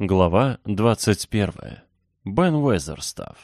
Глава 21. Бен Уэзерстафф.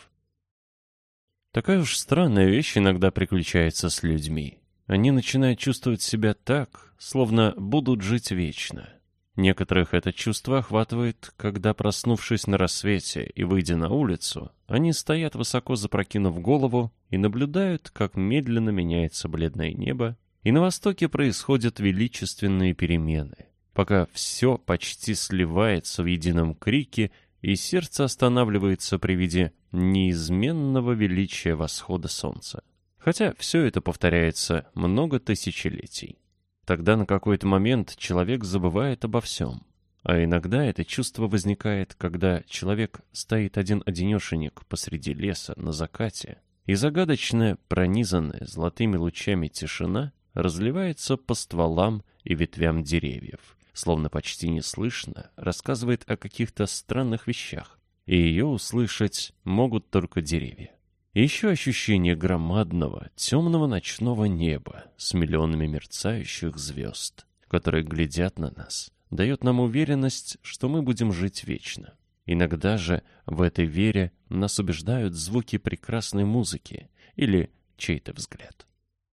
Такая уж странная вещь иногда приключается с людьми. Они начинают чувствовать себя так, словно будут жить вечно. Некоторых это чувство охватывает, когда, проснувшись на рассвете и выйдя на улицу, они стоят высоко запрокинув голову и наблюдают, как медленно меняется бледное небо, и на востоке происходят величественные перемены — пока все почти сливается в едином крике, и сердце останавливается при виде неизменного величия восхода солнца. Хотя все это повторяется много тысячелетий. Тогда на какой-то момент человек забывает обо всем. А иногда это чувство возникает, когда человек стоит один-одинешенек посреди леса на закате, и загадочная, пронизанная золотыми лучами тишина разливается по стволам и ветвям деревьев, словно почти неслышно, рассказывает о каких-то странных вещах, и ее услышать могут только деревья. Еще ощущение громадного, темного ночного неба с миллионами мерцающих звезд, которые глядят на нас, дает нам уверенность, что мы будем жить вечно. Иногда же в этой вере нас убеждают звуки прекрасной музыки или чей-то взгляд.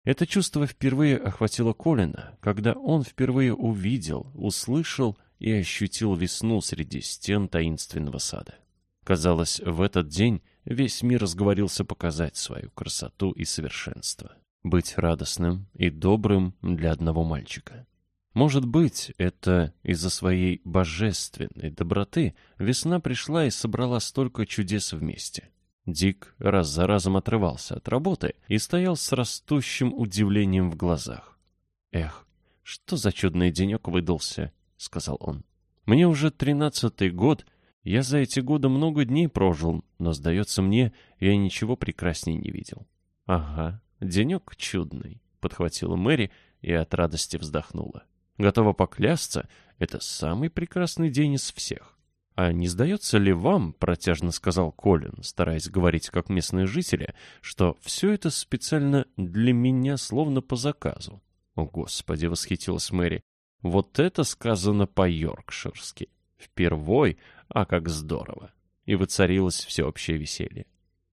Это чувство впервые охватило Колина, когда он впервые увидел, услышал и ощутил весну среди стен таинственного сада. Казалось, в этот день весь мир разговорился показать свою красоту и совершенство, быть радостным и добрым для одного мальчика. Может быть, это из-за своей божественной доброты весна пришла и собрала столько чудес вместе — Дик раз за разом отрывался от работы и стоял с растущим удивлением в глазах. «Эх, что за чудный денек выдался», — сказал он. «Мне уже тринадцатый год, я за эти годы много дней прожил, но, сдается мне, я ничего прекрасней не видел». «Ага, денек чудный», — подхватила Мэри и от радости вздохнула. «Готова поклясться, это самый прекрасный день из всех». «А не сдается ли вам, — протяжно сказал Колин, стараясь говорить как местные жители, — что все это специально для меня словно по заказу?» «О, Господи!» — восхитилась Мэри. «Вот это сказано по-йоркширски. Впервой, а как здорово!» И воцарилось всеобщее веселье.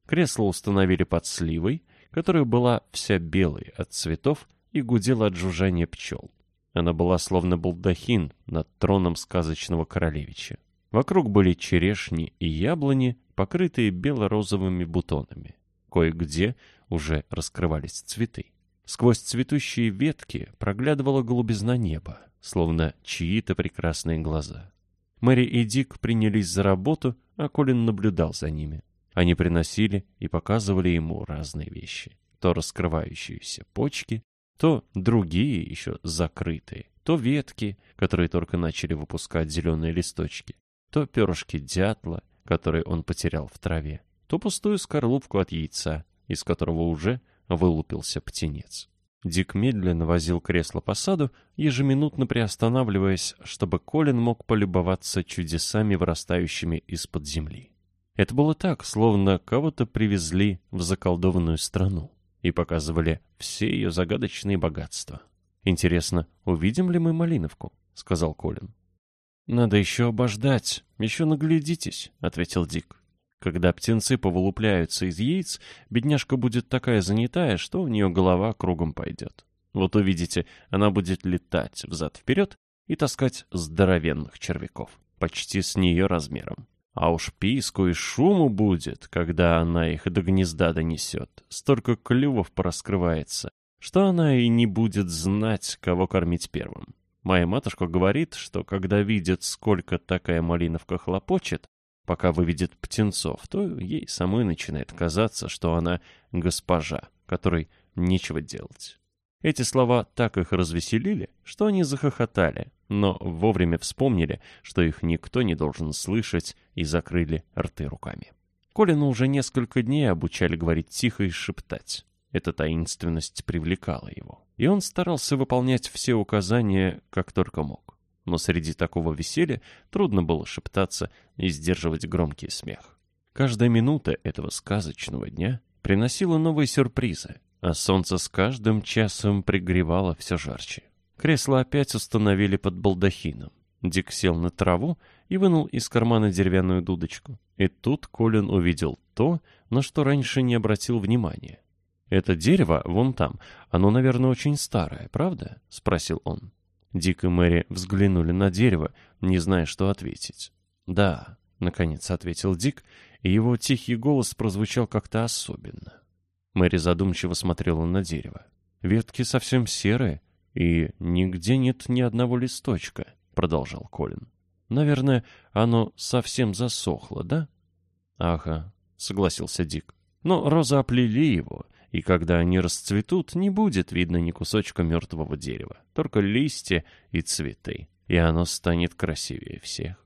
Кресло установили под сливой, которая была вся белой от цветов и гудела от жужжания пчел. Она была словно балдахин над троном сказочного королевича. Вокруг были черешни и яблони, покрытые бело-розовыми бутонами. Кое-где уже раскрывались цветы. Сквозь цветущие ветки проглядывала голубизна неба, словно чьи-то прекрасные глаза. Мэри и Дик принялись за работу, а Колин наблюдал за ними. Они приносили и показывали ему разные вещи. То раскрывающиеся почки, то другие еще закрытые, то ветки, которые только начали выпускать зеленые листочки, то перышки дятла, которые он потерял в траве, то пустую скорлупку от яйца, из которого уже вылупился птенец. Дик медленно возил кресло по саду, ежеминутно приостанавливаясь, чтобы Колин мог полюбоваться чудесами, вырастающими из-под земли. Это было так, словно кого-то привезли в заколдованную страну и показывали все ее загадочные богатства. «Интересно, увидим ли мы Малиновку?» — сказал Колин. «Надо еще обождать, еще наглядитесь», — ответил Дик. «Когда птенцы повылупляются из яиц, бедняжка будет такая занятая, что у нее голова кругом пойдет. Вот увидите, она будет летать взад-вперед и таскать здоровенных червяков, почти с нее размером. А уж писку и шуму будет, когда она их до гнезда донесет. Столько клювов пораскрывается, что она и не будет знать, кого кормить первым. Моя матушка говорит, что когда видит, сколько такая малиновка хлопочет, пока выведет птенцов, то ей самой начинает казаться, что она госпожа, которой нечего делать. Эти слова так их развеселили, что они захохотали, но вовремя вспомнили, что их никто не должен слышать, и закрыли рты руками. Колину уже несколько дней обучали говорить тихо и шептать. Эта таинственность привлекала его, и он старался выполнять все указания, как только мог. Но среди такого веселья трудно было шептаться и сдерживать громкий смех. Каждая минута этого сказочного дня приносила новые сюрпризы, а солнце с каждым часом пригревало все жарче. Кресло опять установили под балдахином. Дик сел на траву и вынул из кармана деревянную дудочку. И тут Колин увидел то, на что раньше не обратил внимания. «Это дерево вон там, оно, наверное, очень старое, правда?» — спросил он. Дик и Мэри взглянули на дерево, не зная, что ответить. «Да», — наконец ответил Дик, и его тихий голос прозвучал как-то особенно. Мэри задумчиво смотрела на дерево. «Ветки совсем серые, и нигде нет ни одного листочка», — продолжал Колин. «Наверное, оно совсем засохло, да?» «Ага», — согласился Дик. «Но розы оплели его, и когда они расцветут, не будет видно ни кусочка мертвого дерева, только листья и цветы, и оно станет красивее всех.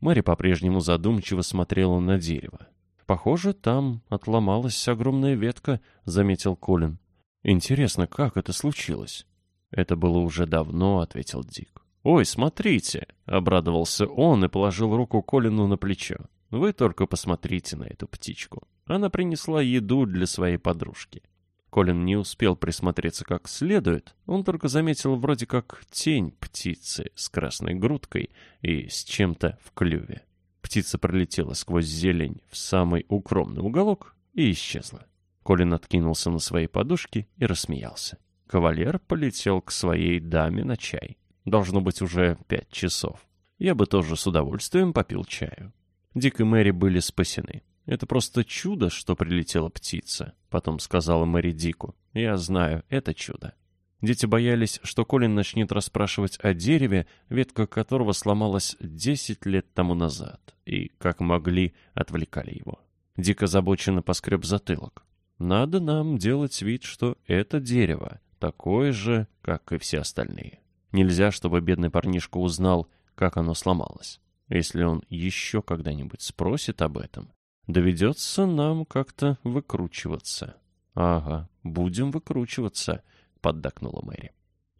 Мэри по-прежнему задумчиво смотрела на дерево. «Похоже, там отломалась огромная ветка», — заметил Колин. «Интересно, как это случилось?» «Это было уже давно», — ответил Дик. «Ой, смотрите!» — обрадовался он и положил руку Колину на плечо. «Вы только посмотрите на эту птичку. Она принесла еду для своей подружки. Колин не успел присмотреться как следует, он только заметил вроде как тень птицы с красной грудкой и с чем-то в клюве. Птица пролетела сквозь зелень в самый укромный уголок и исчезла. Колин откинулся на свои подушки и рассмеялся. Кавалер полетел к своей даме на чай. Должно быть уже пять часов. Я бы тоже с удовольствием попил чаю. Дик и Мэри были спасены. «Это просто чудо, что прилетела птица», — потом сказала Мэри Дику. «Я знаю, это чудо». Дети боялись, что Колин начнет расспрашивать о дереве, ветка которого сломалась десять лет тому назад, и, как могли, отвлекали его. Дик озабоченно поскреб затылок. «Надо нам делать вид, что это дерево, такое же, как и все остальные. Нельзя, чтобы бедный парнишка узнал, как оно сломалось. Если он еще когда-нибудь спросит об этом, Доведется нам как-то выкручиваться. — Ага, будем выкручиваться, — поддакнула Мэри.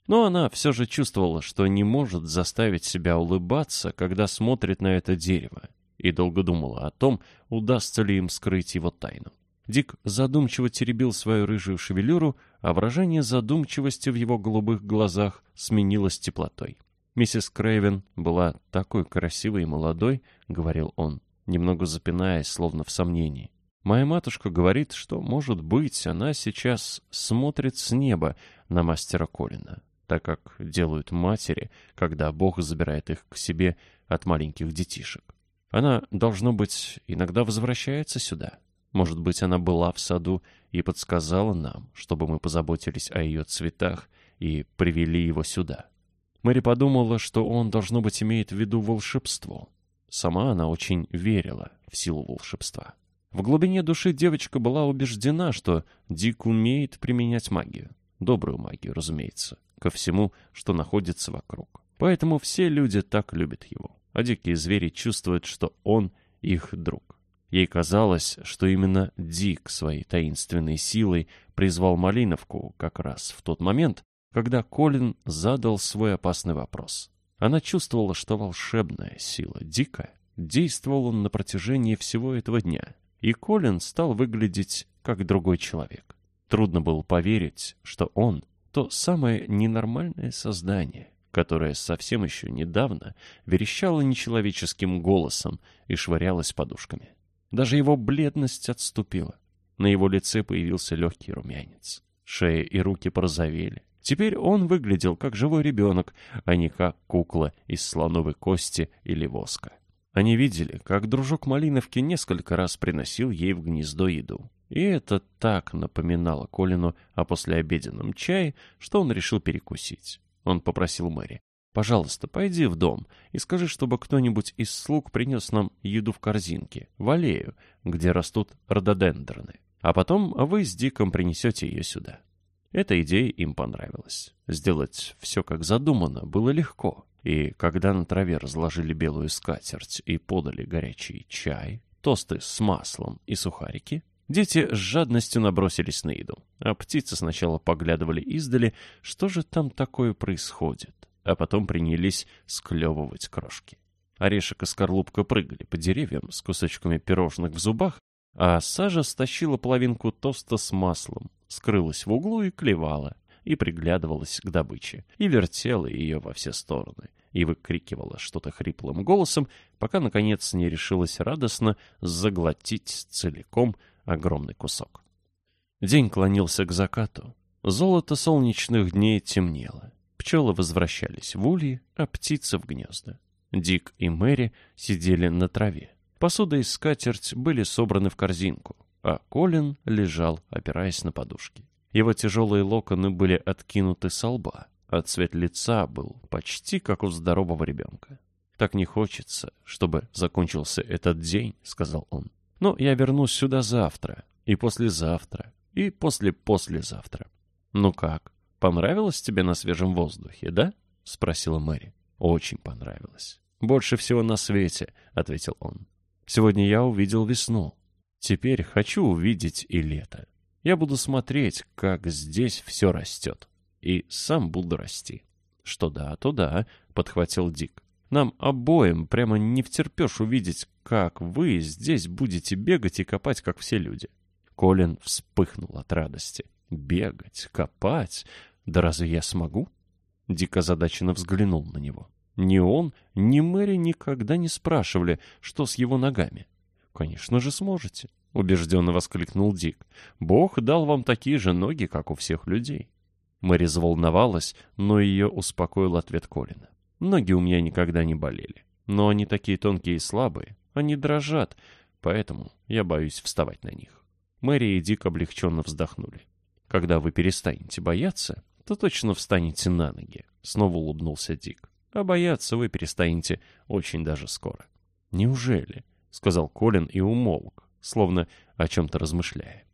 Но она все же чувствовала, что не может заставить себя улыбаться, когда смотрит на это дерево, и долго думала о том, удастся ли им скрыть его тайну. Дик задумчиво теребил свою рыжую шевелюру, а выражение задумчивости в его голубых глазах сменилось теплотой. «Миссис Крейвен была такой красивой и молодой», — говорил он, немного запинаясь, словно в сомнении. Моя матушка говорит, что, может быть, она сейчас смотрит с неба на мастера Колина, так как делают матери, когда Бог забирает их к себе от маленьких детишек. Она, должно быть, иногда возвращается сюда. Может быть, она была в саду и подсказала нам, чтобы мы позаботились о ее цветах и привели его сюда. Мэри подумала, что он, должно быть, имеет в виду волшебство. Сама она очень верила в силу волшебства. В глубине души девочка была убеждена, что Дик умеет применять магию. Добрую магию, разумеется, ко всему, что находится вокруг. Поэтому все люди так любят его. А дикие звери чувствуют, что он их друг. Ей казалось, что именно Дик своей таинственной силой призвал Малиновку как раз в тот момент, когда Колин задал свой опасный вопрос. Она чувствовала, что волшебная сила Дика действовала на протяжении всего этого дня, и Колин стал выглядеть как другой человек. Трудно было поверить, что он — то самое ненормальное создание, которое совсем еще недавно верещало нечеловеческим голосом и швырялось подушками. Даже его бледность отступила. На его лице появился легкий румянец. Шея и руки порозовели. Теперь он выглядел как живой ребенок, а не как кукла из слоновой кости или воска. Они видели, как дружок Малиновки несколько раз приносил ей в гнездо еду. И это так напоминало Колину о послеобеденном чае, что он решил перекусить. Он попросил Мэри. «Пожалуйста, пойди в дом и скажи, чтобы кто-нибудь из слуг принес нам еду в корзинке, в аллею, где растут рододендроны. А потом вы с Диком принесете ее сюда. Эта идея им понравилась. Сделать все как задумано было легко. И когда на траве разложили белую скатерть и подали горячий чай, тосты с маслом и сухарики, дети с жадностью набросились на еду. А птицы сначала поглядывали издали, что же там такое происходит, а потом принялись склевывать крошки. Орешек и скорлупка прыгали по деревьям с кусочками пирожных в зубах, а Сажа стащила половинку тоста с маслом, скрылась в углу и клевала, и приглядывалась к добыче, и вертела ее во все стороны, и выкрикивала что-то хриплым голосом, пока, наконец, не решилась радостно заглотить целиком огромный кусок. День клонился к закату. Золото солнечных дней темнело. Пчелы возвращались в ульи, а птицы в гнезда. Дик и Мэри сидели на траве. Посуда и скатерть были собраны в корзинку, а Колин лежал, опираясь на подушки. Его тяжелые локоны были откинуты со лба, а цвет лица был почти как у здорового ребенка. «Так не хочется, чтобы закончился этот день», — сказал он. «Но я вернусь сюда завтра, и послезавтра, и после-послезавтра». «Ну как, понравилось тебе на свежем воздухе, да?» — спросила Мэри. «Очень понравилось. Больше всего на свете», — ответил он. «Сегодня я увидел весну. Теперь хочу увидеть и лето. Я буду смотреть, как здесь все растет» и сам буду расти. Что да, то да, подхватил Дик. Нам обоим прямо не втерпешь увидеть, как вы здесь будете бегать и копать, как все люди. Колин вспыхнул от радости. Бегать, копать? Да разве я смогу? Дик озадаченно взглянул на него. Ни он, ни Мэри никогда не спрашивали, что с его ногами. «Конечно же сможете», — убежденно воскликнул Дик. «Бог дал вам такие же ноги, как у всех людей». Мэри заволновалась, но ее успокоил ответ Колина. «Ноги у меня никогда не болели. Но они такие тонкие и слабые. Они дрожат, поэтому я боюсь вставать на них». Мэри и Дик облегченно вздохнули. «Когда вы перестанете бояться, то точно встанете на ноги», — снова улыбнулся Дик. «А бояться вы перестанете очень даже скоро». «Неужели?» — сказал Колин и умолк, словно о чем-то размышляя.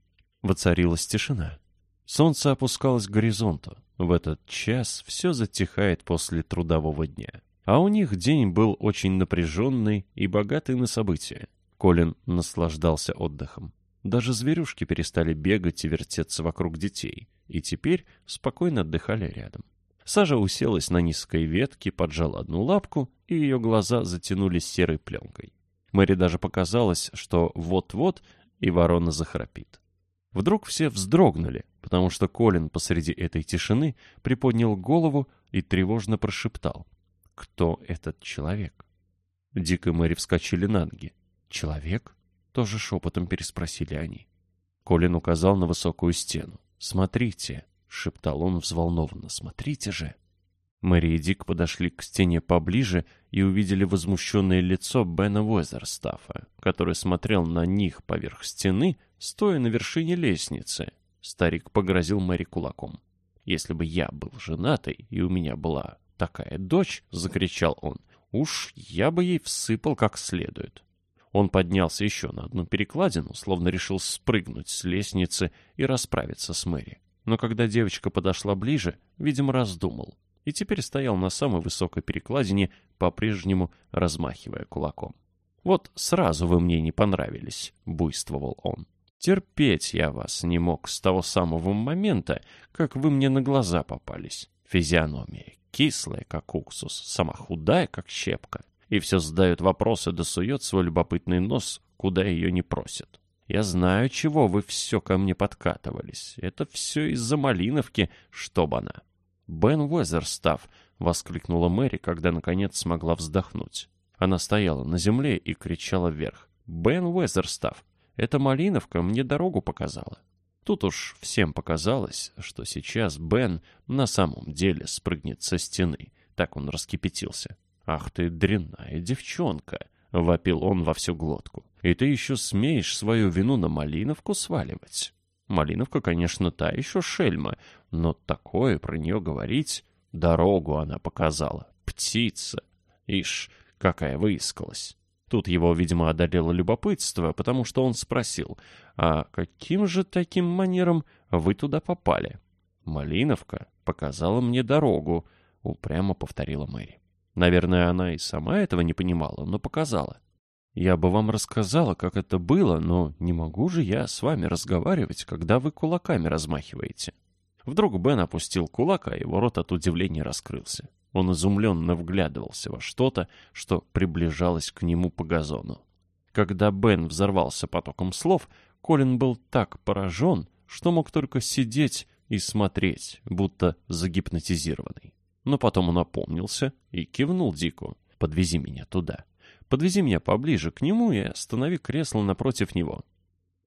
Воцарилась тишина. Солнце опускалось к горизонту. В этот час все затихает после трудового дня. А у них день был очень напряженный и богатый на события. Колин наслаждался отдыхом. Даже зверюшки перестали бегать и вертеться вокруг детей, и теперь спокойно отдыхали рядом. Сажа уселась на низкой ветке, поджала одну лапку, и ее глаза затянулись серой пленкой. Мэри даже показалось, что вот-вот и ворона захрапит. Вдруг все вздрогнули, потому что Колин посреди этой тишины приподнял голову и тревожно прошептал. «Кто этот человек?» Дик и Мэри вскочили на ноги. «Человек?» — тоже шепотом переспросили они. Колин указал на высокую стену. «Смотрите!» — шептал он взволнованно. «Смотрите же!» Мэри и Дик подошли к стене поближе и увидели возмущенное лицо Бена Уэзерстафа, который смотрел на них поверх стены, стоя на вершине лестницы. Старик погрозил Мэри кулаком. «Если бы я был женатый, и у меня была такая дочь», — закричал он, — «уж я бы ей всыпал как следует». Он поднялся еще на одну перекладину, словно решил спрыгнуть с лестницы и расправиться с Мэри. Но когда девочка подошла ближе, видимо, раздумал — и теперь стоял на самой высокой перекладине, по-прежнему размахивая кулаком. «Вот сразу вы мне не понравились», — буйствовал он. «Терпеть я вас не мог с того самого момента, как вы мне на глаза попались. Физиономия кислая, как уксус, сама худая, как щепка, и все задают вопросы да сует свой любопытный нос, куда ее не просят. Я знаю, чего вы все ко мне подкатывались. Это все из-за Малиновки, чтоб она. «Бен Уэзерстав!» — воскликнула Мэри, когда наконец смогла вздохнуть. Она стояла на земле и кричала вверх. «Бен Уэзерстав! Эта малиновка мне дорогу показала!» Тут уж всем показалось, что сейчас Бен на самом деле спрыгнет со стены. Так он раскипятился. «Ах ты, дрянная девчонка!» — вопил он во всю глотку. «И ты еще смеешь свою вину на Малиновку сваливать?» Малиновка, конечно, та еще шельма, но такое про нее говорить... Дорогу она показала. Птица. Ишь, какая выискалась. Тут его, видимо, одолело любопытство, потому что он спросил, «А каким же таким манером вы туда попали?» «Малиновка показала мне дорогу», — упрямо повторила Мэри. Наверное, она и сама этого не понимала, но показала. Я бы вам рассказала, как это было, но не могу же я с вами разговаривать, когда вы кулаками размахиваете. Вдруг Бен опустил кулак, а его рот от удивления раскрылся. Он изумленно вглядывался во что-то, что приближалось к нему по газону. Когда Бен взорвался потоком слов, Колин был так поражен, что мог только сидеть и смотреть, будто загипнотизированный. Но потом он опомнился и кивнул Дику. «Подвези меня туда. Подвези меня поближе к нему и останови кресло напротив него».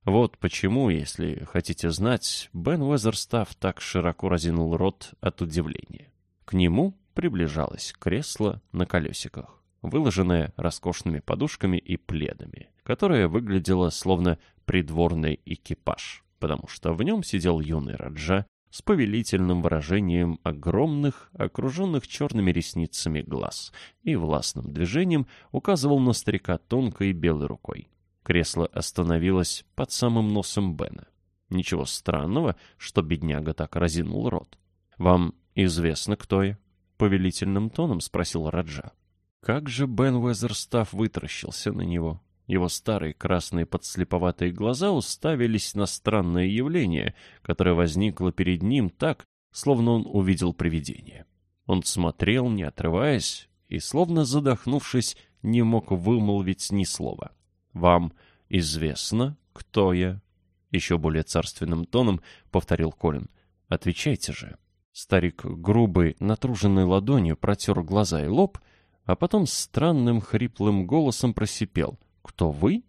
Вот почему, если хотите знать, Бен Уэзерстаф так широко разинул рот от удивления. К нему приближалось кресло на колесиках, выложенное роскошными подушками и пледами, которое выглядело словно придворный экипаж, потому что в нем сидел юный Раджа с повелительным выражением огромных, окруженных черными ресницами глаз и властным движением указывал на старика тонкой белой рукой. Кресло остановилось под самым носом Бена. Ничего странного, что бедняга так разинул рот. «Вам известно, кто я?» — повелительным тоном спросил Раджа. Как же Бен Уэзерстаф вытаращился на него. Его старые красные подслеповатые глаза уставились на странное явление, которое возникло перед ним так, словно он увидел привидение. Он смотрел, не отрываясь, и, словно задохнувшись, не мог вымолвить ни слова. «Вам известно, кто я?» Еще более царственным тоном повторил Колин. «Отвечайте же». Старик грубой, натруженной ладонью протер глаза и лоб, а потом странным хриплым голосом просипел. «Кто вы?»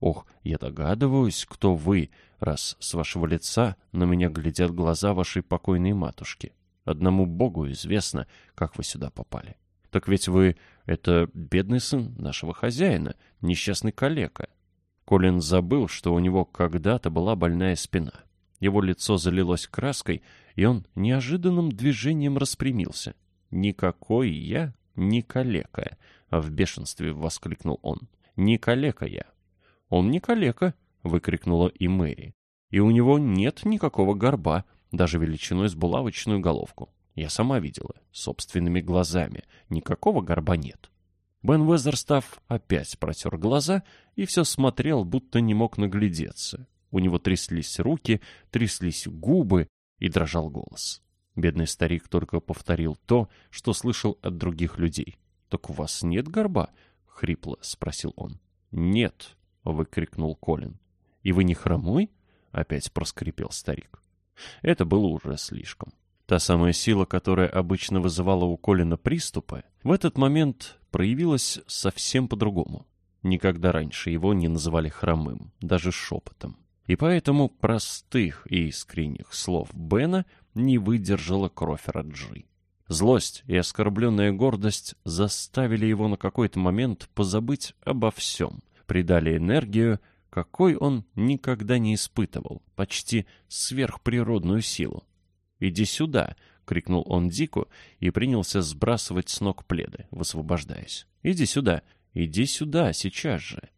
«Ох, я догадываюсь, кто вы, раз с вашего лица на меня глядят глаза вашей покойной матушки. Одному Богу известно, как вы сюда попали». Так ведь вы — это бедный сын нашего хозяина, несчастный калека. Колин забыл, что у него когда-то была больная спина. Его лицо залилось краской, и он неожиданным движением распрямился. «Никакой я не калека!» — в бешенстве воскликнул он. «Не калека я!» «Он не калека!» — выкрикнула и Мэри. «И у него нет никакого горба, даже величиной с булавочную головку. Я сама видела, собственными глазами. Никакого горба нет. Бен Уэзерстаф опять протер глаза и все смотрел, будто не мог наглядеться. У него тряслись руки, тряслись губы и дрожал голос. Бедный старик только повторил то, что слышал от других людей. «Так у вас нет горба?» — хрипло спросил он. «Нет», — выкрикнул Колин. «И вы не хромой?» — опять проскрипел старик. Это было уже слишком. Та самая сила, которая обычно вызывала у Колина приступы, в этот момент проявилась совсем по-другому. Никогда раньше его не называли хромым, даже шепотом. И поэтому простых и искренних слов Бена не выдержала кровь Раджи. Злость и оскорбленная гордость заставили его на какой-то момент позабыть обо всем, придали энергию, какой он никогда не испытывал, почти сверхприродную силу. «Иди сюда!» — крикнул он Дику и принялся сбрасывать с ног пледы, высвобождаясь. «Иди сюда! Иди сюда! Сейчас же!»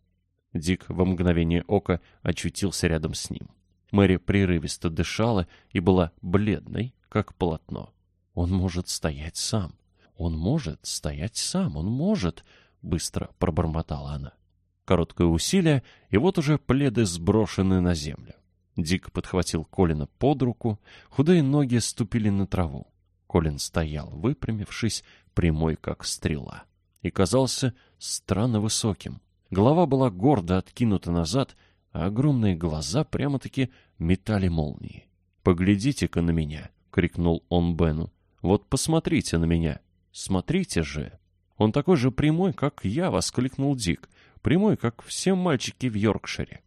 Дик во мгновение ока очутился рядом с ним. Мэри прерывисто дышала и была бледной, как полотно. «Он может стоять сам! Он может стоять сам! Он может!» — быстро пробормотала она. Короткое усилие, и вот уже пледы сброшены на землю. Дик подхватил Колина под руку, худые ноги ступили на траву. Колин стоял, выпрямившись, прямой как стрела, и казался странно высоким. Голова была гордо откинута назад, а огромные глаза прямо-таки метали молнии. «Поглядите-ка на меня!» — крикнул он Бену. «Вот посмотрите на меня! Смотрите же!» «Он такой же прямой, как я!» — воскликнул Дик. «Прямой, как все мальчики в Йоркшире!»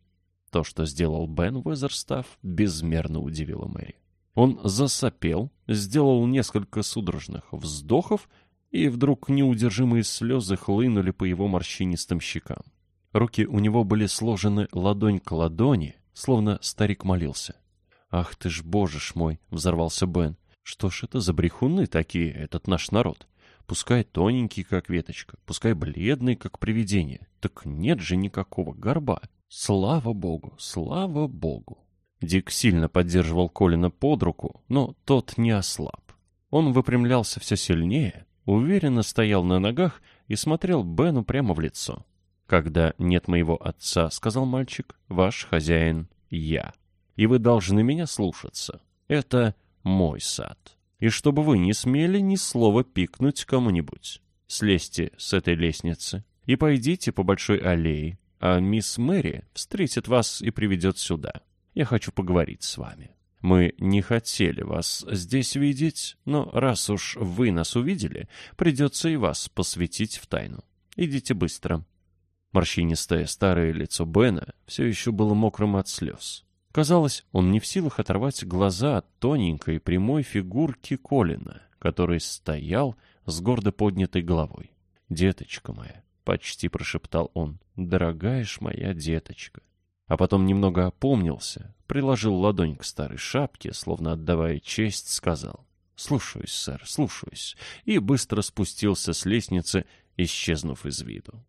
То, что сделал Бен Уэзерстаф, безмерно удивило Мэри. Он засопел, сделал несколько судорожных вздохов, и вдруг неудержимые слезы хлынули по его морщинистым щекам. Руки у него были сложены ладонь к ладони, словно старик молился. «Ах ты ж, боже ж мой!» — взорвался Бен. «Что ж это за брехуны такие, этот наш народ? Пускай тоненький, как веточка, пускай бледный, как привидение. Так нет же никакого горба. Слава богу, слава богу. Дик сильно поддерживал Колина под руку, но тот не ослаб. Он выпрямлялся все сильнее, уверенно стоял на ногах и смотрел Бену прямо в лицо. «Когда нет моего отца, — сказал мальчик, — ваш хозяин — я. И вы должны меня слушаться. Это мой сад. И чтобы вы не смели ни слова пикнуть кому-нибудь. Слезьте с этой лестницы и пойдите по большой аллее, а мисс Мэри встретит вас и приведет сюда. Я хочу поговорить с вами. Мы не хотели вас здесь видеть, но раз уж вы нас увидели, придется и вас посвятить в тайну. Идите быстро». Морщинистое старое лицо Бена все еще было мокрым от слез. Казалось, он не в силах оторвать глаза от тоненькой прямой фигурки Колина, который стоял с гордо поднятой головой. «Деточка моя», — почти прошептал он, — «дорогая ж моя деточка». А потом немного опомнился, приложил ладонь к старой шапке, словно отдавая честь, сказал «Слушаюсь, сэр, слушаюсь», и быстро спустился с лестницы, исчезнув из виду.